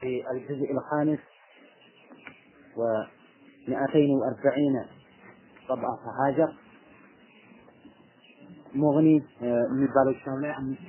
في الجزء الخامس ومئتين وأربعين طبعة هاجر مغني آه، من باب الشامل